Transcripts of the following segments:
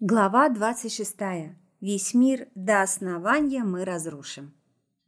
Глава 26. Весь мир до основания мы разрушим.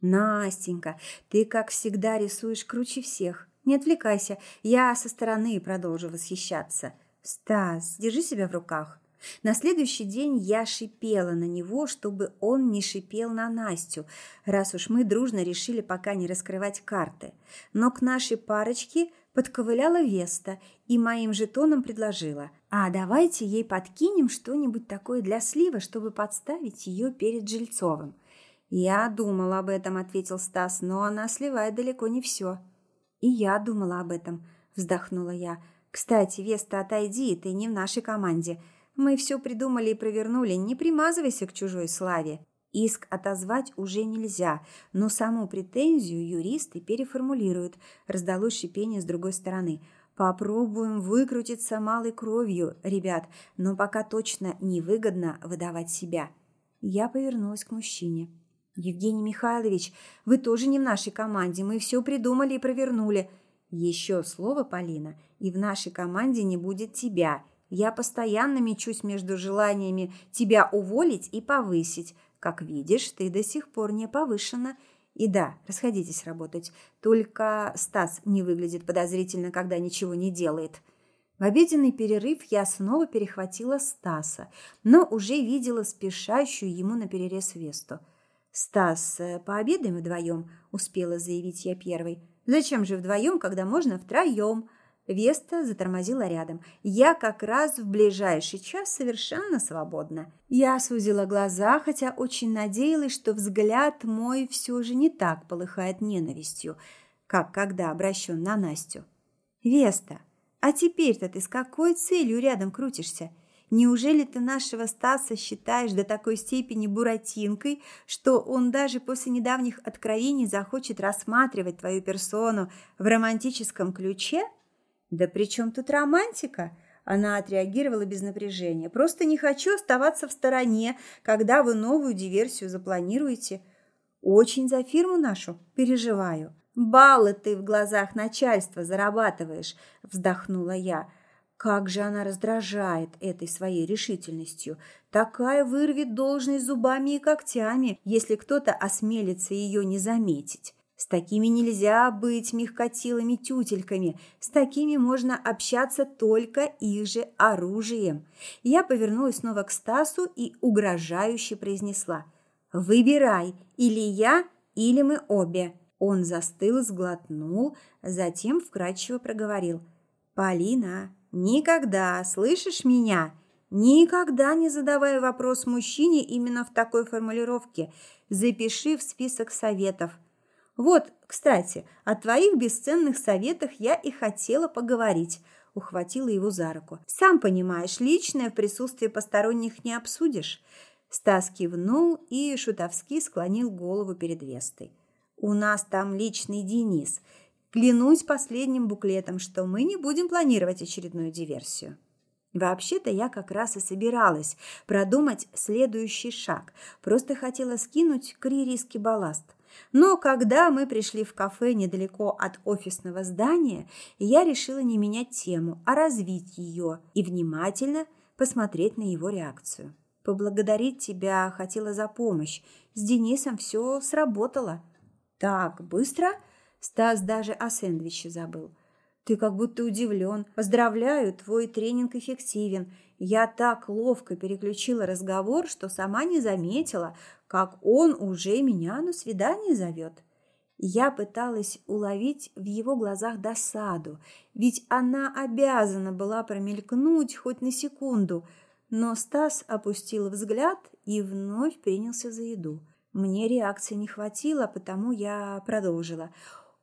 Настенька, ты, как всегда, рисуешь круче всех. Не отвлекайся, я со стороны продолжу восхищаться. Стас, держи себя в руках. На следующий день я шипела на него, чтобы он не шипел на Настю, раз уж мы дружно решили пока не раскрывать карты. Но к нашей парочке подковыляла Веста и моим жетоном предложила: "А давайте ей подкинем что-нибудь такое для Сливы, чтобы подставить ее перед Жильцовым". "Я думал об этом", ответил Стас, "но она сливает далеко не все». "И я думала об этом", вздохнула я. "Кстати, Веста, отойди, ты не в нашей команде. Мы все придумали и провернули. Не примазывайся к чужой славе". Иск отозвать уже нельзя, но саму претензию юристы переформулируют. Раздалось шипение с другой стороны. Попробуем выкрутиться малой кровью, ребят, но пока точно невыгодно выдавать себя. Я повернулась к мужчине. Евгений Михайлович, вы тоже не в нашей команде. Мы все придумали и провернули. Еще слово, Полина, и в нашей команде не будет тебя. Я постоянно мечусь между желаниями тебя уволить и повысить. Как видишь, ты до сих пор не повышена. И да, расходитесь работать. Только Стас не выглядит подозрительно, когда ничего не делает. В обеденный перерыв я снова перехватила Стаса, но уже видела спешащую ему на перерез Весту. «Стас, э, пообедаем вдвоем?» – успела заявить я первой. «Зачем же вдвоем, когда можно втроем?» Веста затормозила рядом. Я как раз в ближайший час совершенно свободна. Я сузила глаза, хотя очень надеялась, что взгляд мой все же не так полыхает ненавистью, как когда обращен на Настю. Веста, а теперь-то ты с какой целью рядом крутишься? Неужели ты нашего Стаса считаешь до такой степени буратинкой, что он даже после недавних откровений захочет рассматривать твою персону в романтическом ключе? Да при чем тут романтика? Она отреагировала без напряжения. Просто не хочу оставаться в стороне, когда вы новую диверсию запланируете. Очень за фирму нашу переживаю. Баллы ты в глазах начальства зарабатываешь, вздохнула я. Как же она раздражает этой своей решительностью. Такая вырвет должность зубами и когтями, если кто-то осмелится ее не заметить. С такими нельзя быть мягкотелыми-тютельками. С такими можно общаться только их же оружием. Я повернулась снова к Стасу и угрожающе произнесла. «Выбирай, или я, или мы обе». Он застыл, сглотнул, затем вкрадчиво проговорил. «Полина, никогда, слышишь меня?» Никогда не задавай вопрос мужчине именно в такой формулировке. Запиши в список советов – вот, кстати, о твоих бесценных советах я и хотела поговорить. Ухватила его за руку. Сам понимаешь, личное в присутствии посторонних не обсудишь. Стас кивнул и шутовски склонил голову перед Вестой. У нас там личный Денис. Клянусь последним буклетом, что мы не будем планировать очередную диверсию. Вообще-то я как раз и собиралась продумать следующий шаг. Просто хотела скинуть карьеристский балласт – но когда мы пришли в кафе недалеко от офисного здания, я решила не менять тему, а развить ее и внимательно посмотреть на его реакцию. Поблагодарить тебя хотела за помощь. С Денисом все сработало. Так, быстро? Стас даже о сэндвиче забыл. Ты как будто удивлен. Поздравляю, твой тренинг эффективен. Я так ловко переключила разговор, что сама не заметила, как он уже меня на свидание зовет. Я пыталась уловить в его глазах досаду, ведь она обязана была промелькнуть хоть на секунду, но Стас опустил взгляд и вновь принялся за еду. Мне реакции не хватило, потому я продолжила.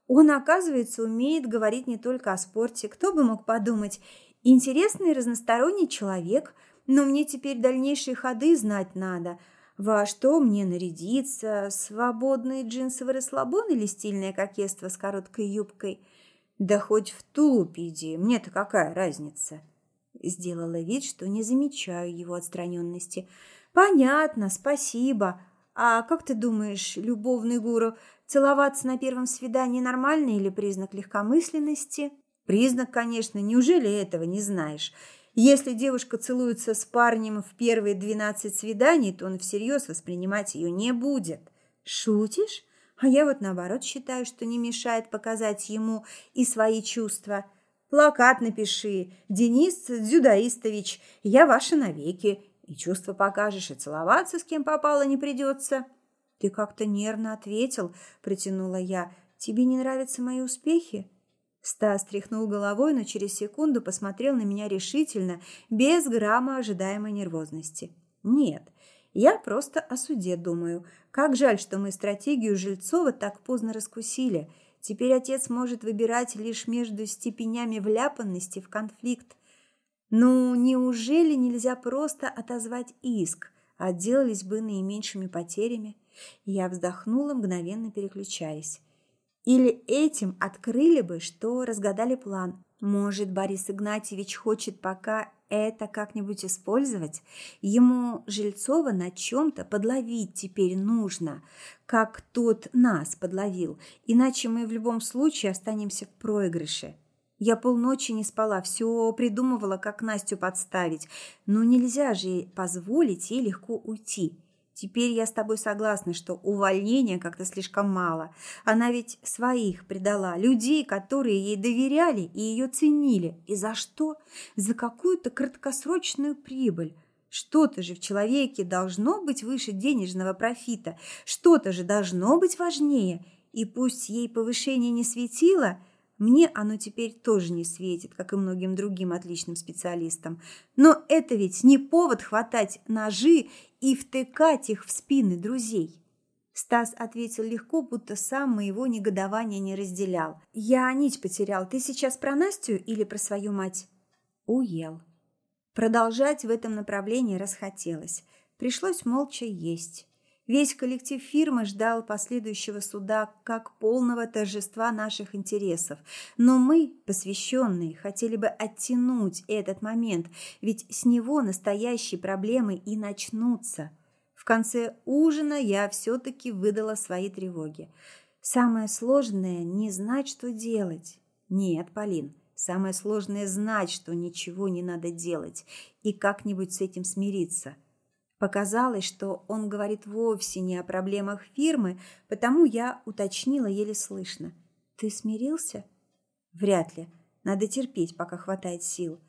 Он, оказывается, умеет говорить не только о спорте. Кто бы мог подумать? Интересный разносторонний человек, но мне теперь дальнейшие ходы знать надо. Во что мне нарядиться? Свободный джинсовый расслабон или стильное кокетство с короткой юбкой? Да хоть в тулуп иди, мне-то какая разница? Сделала вид, что не замечаю его отстраненности. Понятно, спасибо. А как ты думаешь, любовный гуру, целоваться на первом свидании нормально или признак легкомысленности? Признак, конечно, неужели этого не знаешь? Если девушка целуется с парнем в первые 12 свиданий, то он всерьез воспринимать ее не будет. Шутишь? А я вот наоборот считаю, что не мешает показать ему и свои чувства. Плакат напиши. Денис Дзюдаистович, я ваша навеки. И чувства покажешь, и целоваться с кем попало не придется. Ты как-то нервно ответил, протянула я. Тебе не нравятся мои успехи? Стас тряхнул головой, но через секунду посмотрел на меня решительно, без грамма ожидаемой нервозности. Нет, я просто о суде думаю. Как жаль, что мы стратегию Жильцова так поздно раскусили. Теперь отец может выбирать лишь между степенями вляпанности в конфликт. Ну, неужели нельзя просто отозвать иск, отделались бы наименьшими потерями? Я вздохнула, мгновенно переключаясь. Или этим открыли бы, что разгадали план. Может, Борис Игнатьевич хочет пока это как-нибудь использовать? Ему Жильцова на чем-то подловить теперь нужно, как тот нас подловил, иначе мы в любом случае останемся в проигрыше. Я полночи не спала, все придумывала, как Настю подставить. Но нельзя же позволить ей легко уйти. Теперь я с тобой согласна, что увольнения как-то слишком мало. Она ведь своих предала, людей, которые ей доверяли и ее ценили. И за что? За какую-то краткосрочную прибыль. Что-то же в человеке должно быть выше денежного профита, что-то же должно быть важнее. И пусть ей повышение не светило, мне оно теперь тоже не светит, как и многим другим отличным специалистам. Но это ведь не повод хватать ножи и втыкать их в спины друзей. Стас ответил легко, будто сам моего негодования не разделял. «Я нить потерял. Ты сейчас про Настю или про свою мать?» Уел. Продолжать в этом направлении расхотелось. Пришлось молча есть. Весь коллектив фирмы ждал последующего суда как полного торжества наших интересов. Но мы, посвященные, хотели бы оттянуть этот момент, ведь с него настоящие проблемы и начнутся. В конце ужина я все-таки выдала свои тревоги. Самое сложное – не знать, что делать. Нет, Полин, самое сложное – знать, что ничего не надо делать и как-нибудь с этим смириться – Показалось, что он говорит вовсе не о проблемах фирмы, потому я уточнила еле слышно. «Ты смирился?» «Вряд ли. Надо терпеть, пока хватает сил.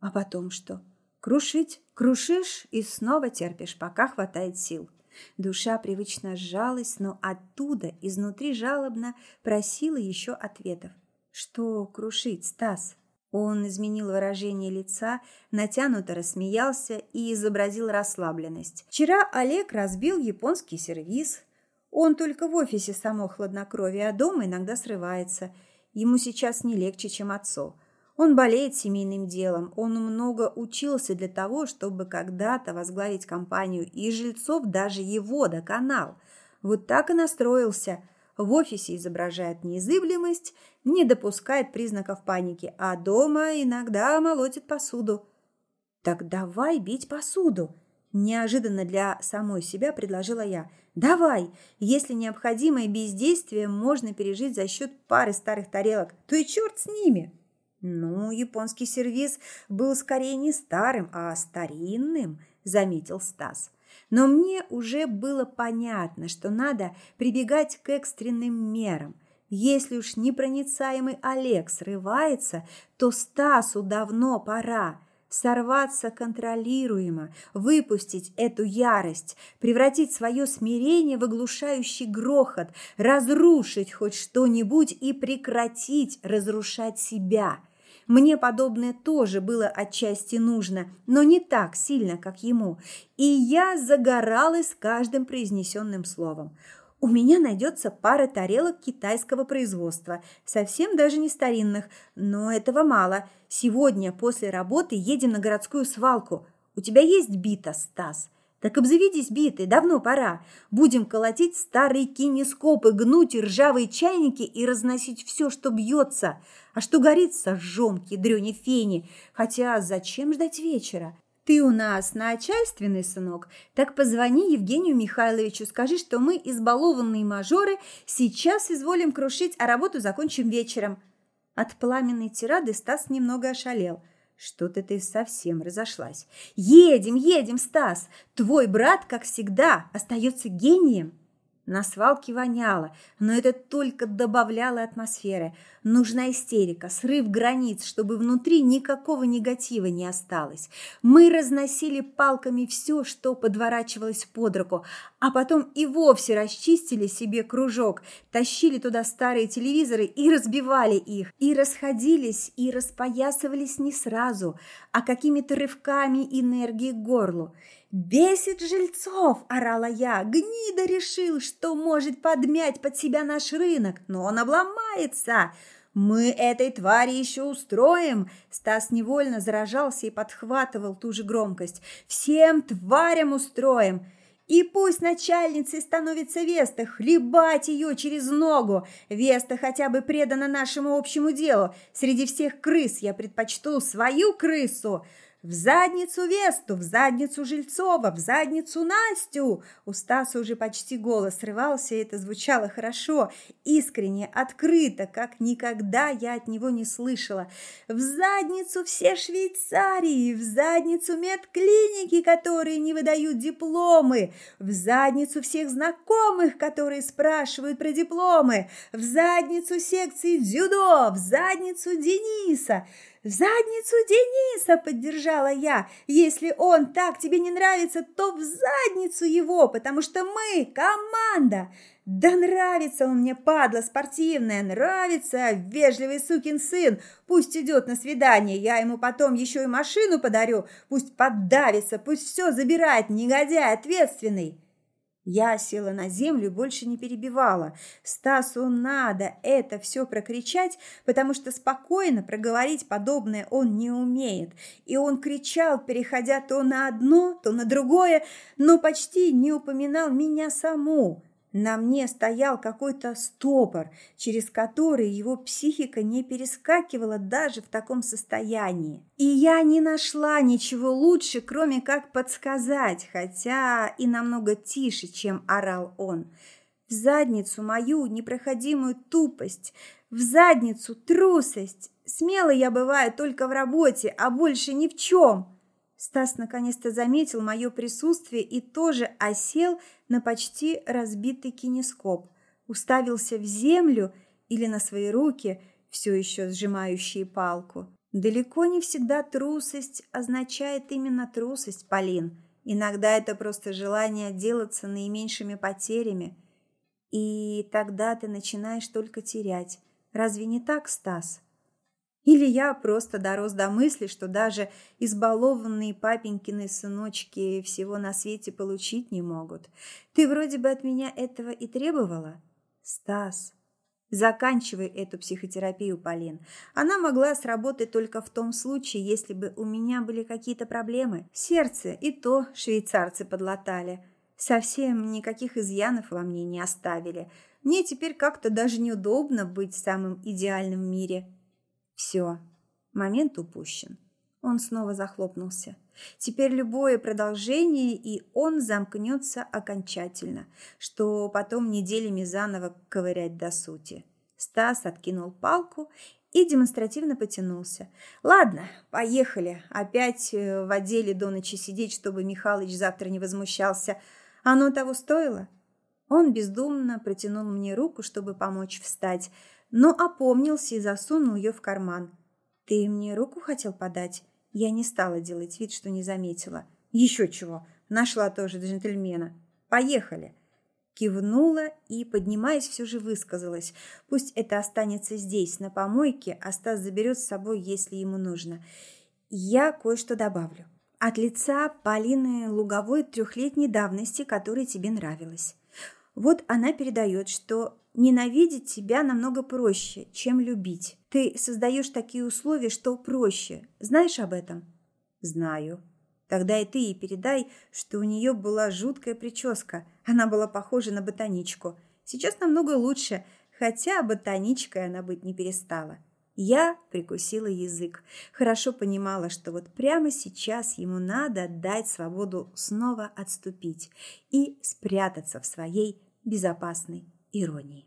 А потом что?» «Крушить. Крушишь и снова терпишь, пока хватает сил». Душа привычно сжалась, но оттуда, изнутри жалобно, просила еще ответов. «Что крушить, Стас?» Он изменил выражение лица, натянуто рассмеялся и изобразил расслабленность. Вчера Олег разбил японский сервиз. Он только в офисе само хладнокровие, а дома иногда срывается. Ему сейчас не легче, чем отцу. Он болеет семейным делом, он много учился для того, чтобы когда-то возглавить компанию, и Жильцов даже его доконал. Вот так и настроился – в офисе изображает незыблемость, не допускает признаков паники, а дома иногда молотит посуду. «Так давай бить посуду!» Неожиданно для самой себя предложила я. «Давай! Если необходимое бездействие можно пережить за счет пары старых тарелок, то и черт с ними!» «Ну, японский сервиз был скорее не старым, а старинным», – заметил Стас. Но мне уже было понятно, что надо прибегать к экстренным мерам. Если уж непроницаемый Олег срывается, то Стасу давно пора сорваться контролируемо, выпустить эту ярость, превратить свое смирение в оглушающий грохот, разрушить хоть что-нибудь и прекратить разрушать себя – мне подобное тоже было отчасти нужно, но не так сильно, как ему. И я загоралась каждым произнесенным словом. У меня найдется пара тарелок китайского производства, совсем даже не старинных, но этого мало. Сегодня после работы едем на городскую свалку. У тебя есть бита, Стас? Так обзаведись битой, давно пора. Будем колотить старые кинескопы, гнуть ржавые чайники и разносить все, что бьется. А что горит, сожжем, ядрёне фени. Хотя зачем ждать вечера? Ты у нас начальственный, сынок, так позвони Евгению Михайловичу, скажи, что мы, избалованные мажоры, сейчас изволим крушить, а работу закончим вечером. От пламенной тирады Стас немного ошалел. Что-то ты совсем разошлась. Едем, едем, Стас. Твой брат, как всегда, остается гением. На свалке воняло, но это только добавляло атмосферы. Нужна истерика, срыв границ, чтобы внутри никакого негатива не осталось. Мы разносили палками все, что подворачивалось под руку, а потом и вовсе расчистили себе кружок, тащили туда старые телевизоры и разбивали их. И расходились, и распоясывались не сразу, а какими-то рывками энергии к горлу. «Бесит жильцов!» – орала я. «Гнида решил, что может подмять под себя наш рынок, но он обломается!» «Мы этой твари еще устроим!» Стас невольно заражался и подхватывал ту же громкость. «Всем тварям устроим!» И пусть начальницей становится Веста, хлебать ее через ногу. Веста хотя бы предана нашему общему делу. Среди всех крыс я предпочту свою крысу. В задницу Весту, в задницу Жильцова, в задницу Настю. У Стаса уже почти голос срывался, и это звучало хорошо, искренне, открыто, как никогда я от него не слышала. В задницу все Швейцарии, в задницу медклиники, которые не выдают дипломы, в задницу всех знакомых, которые спрашивают про дипломы, в задницу секции дзюдо, в задницу Дениса. «В задницу Дениса!» – поддержала я. «Если он так тебе не нравится, то в задницу его, потому что мы – команда!» «Да нравится он мне, падла спортивная, нравится, вежливый сукин сын. Пусть идет на свидание, я ему потом еще и машину подарю. Пусть поддавится, пусть все забирает, негодяй ответственный». Я села на землю и больше не перебивала. Стасу надо это все прокричать, потому что спокойно проговорить подобное он не умеет. И он кричал, переходя то на одно, то на другое, но почти не упоминал меня саму. На мне стоял какой-то стопор, через который его психика не перескакивала даже в таком состоянии. И я не нашла ничего лучше, кроме как подсказать, хотя и намного тише, чем орал он. В задницу мою непроходимую тупость, в задницу трусость. Смело я бываю только в работе, а больше ни в чем. Стас наконец-то заметил мое присутствие и тоже осел на почти разбитый кинескоп, уставился в землю или на свои руки, все еще сжимающие палку. Далеко не всегда трусость означает именно трусость, Полин. Иногда это просто желание отделаться наименьшими потерями. И тогда ты начинаешь только терять. Разве не так, Стас? Или я просто дорос до мысли, что даже избалованные папенькины сыночки всего на свете получить не могут. Ты вроде бы от меня этого и требовала? Стас, заканчивай эту психотерапию, Полин. Она могла сработать только в том случае, если бы у меня были какие-то проблемы. Сердце и то швейцарцы подлатали. Совсем никаких изъянов во мне не оставили. Мне теперь как-то даже неудобно быть самым идеальным в мире. Все, момент упущен. Он снова захлопнулся. Теперь любое продолжение, и он замкнется окончательно, что потом неделями заново ковырять до сути. Стас откинул палку и демонстративно потянулся. «Ладно, поехали. Опять э, в отделе до ночи сидеть, чтобы Михалыч завтра не возмущался. Оно того стоило?» Он бездумно протянул мне руку, чтобы помочь встать – но опомнился и засунул ее в карман. «Ты мне руку хотел подать?» Я не стала делать вид, что не заметила. «Еще чего! Нашла тоже джентльмена. Поехали!» Кивнула и, поднимаясь, все же высказалась. Пусть это останется здесь, на помойке, а Стас заберет с собой, если ему нужно. Я кое-что добавлю. От лица Полины Луговой трехлетней давности, которая тебе нравилась. Вот она передает, что Ненавидеть тебя намного проще, чем любить. Ты создаешь такие условия, что проще. Знаешь об этом? Знаю. Тогда и ты ей передай, что у нее была жуткая прическа. Она была похожа на ботаничку. Сейчас намного лучше, хотя ботаничкой она быть не перестала. Я прикусила язык. Хорошо понимала, что вот прямо сейчас ему надо дать свободу снова отступить и спрятаться в своей безопасной иронии.